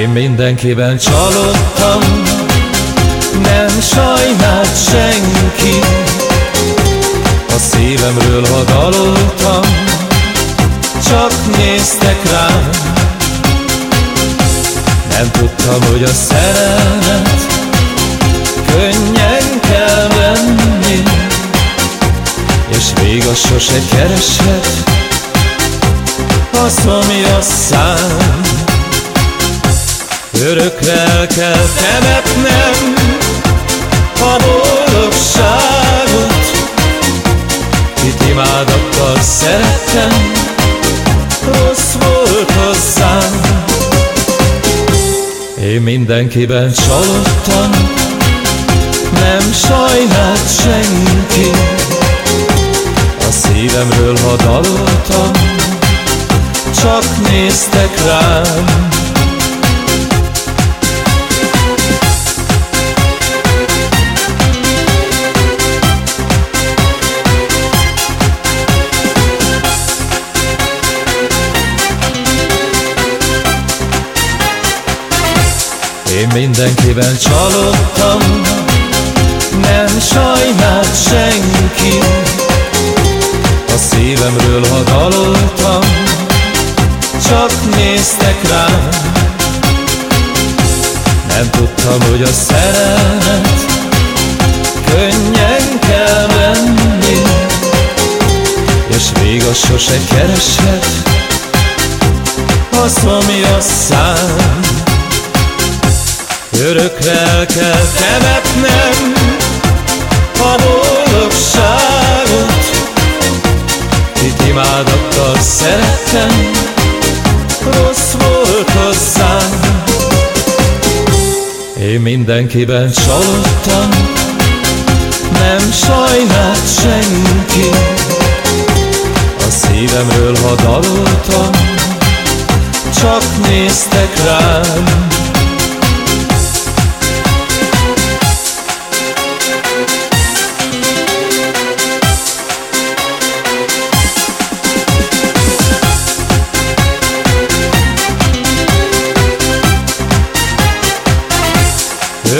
Én mindenkiben csalódtam Nem sajnált senki. A szívemről hadaloltam Csak néztek rám. Nem tudtam, hogy a szerelmet Könnyen kell venni És még a sose kereshet ami a szám Örökre el kell temetnem a boldogságot. Kit imádattal szerettem, rossz volt hozzám. Én mindenkiben csalódtam, nem sajnált senki. A szívemről hadaloltam, csak néztek rám Én mindenkiben csalódtam Nem sajnált senki. A szívemről hadaloltam Csak néztek rám Nem tudtam, hogy a szerelmet Könnyen kell venni És még a sose kereshet Az, ami a szám Örökre el kell temetnem a boldogságot. Itt imádattal szerettem, rossz volt hozzám. Én mindenkiben csalódtam, nem sajnált senki. A szívemről hadaloltam, csak néztek rám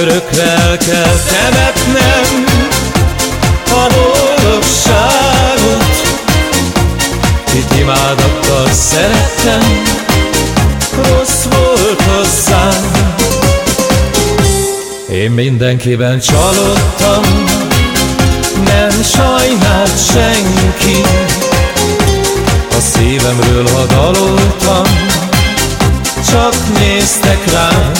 Örökre el kell temetnem a boldogságot. Kit imádattal szerettem, rossz volt hozzám. Én mindenkiben csalódtam, nem sajnált senki. A szívemről hadaloltam, csak néztek rám